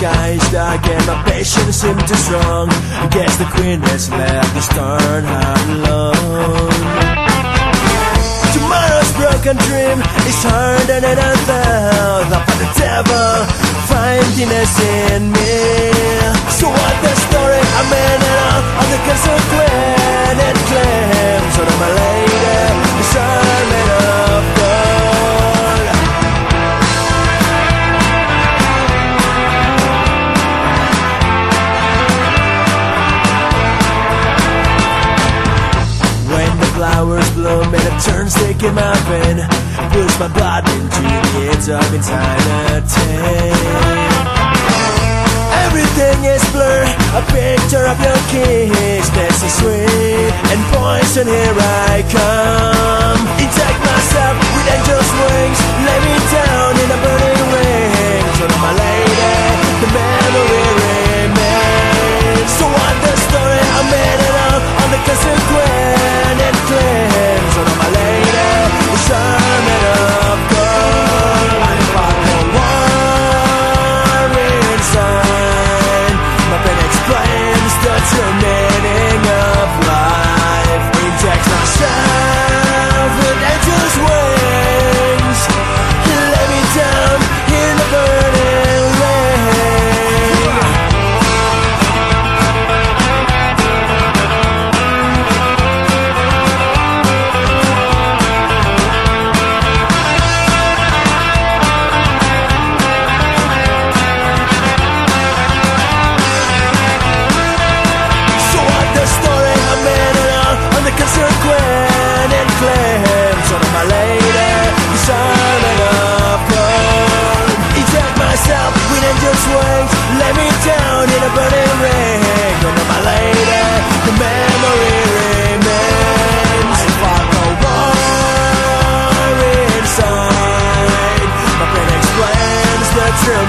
dark and my patience seems too strong. I guess the queen has left the stern alone. Tomorrow's broken dream is harder than I thought. The devil finding us in me. Flowers bloom and it turns thick in my vein Push my blood into the edge of eternity. Everything is blur, a picture of your kiss so sweet and poison, here I come my lady, the shining of gold Eject myself with angel's wings Lay me down in a burning ring. Son of my lady, the memory remains. I fought the war inside. My pain explains the true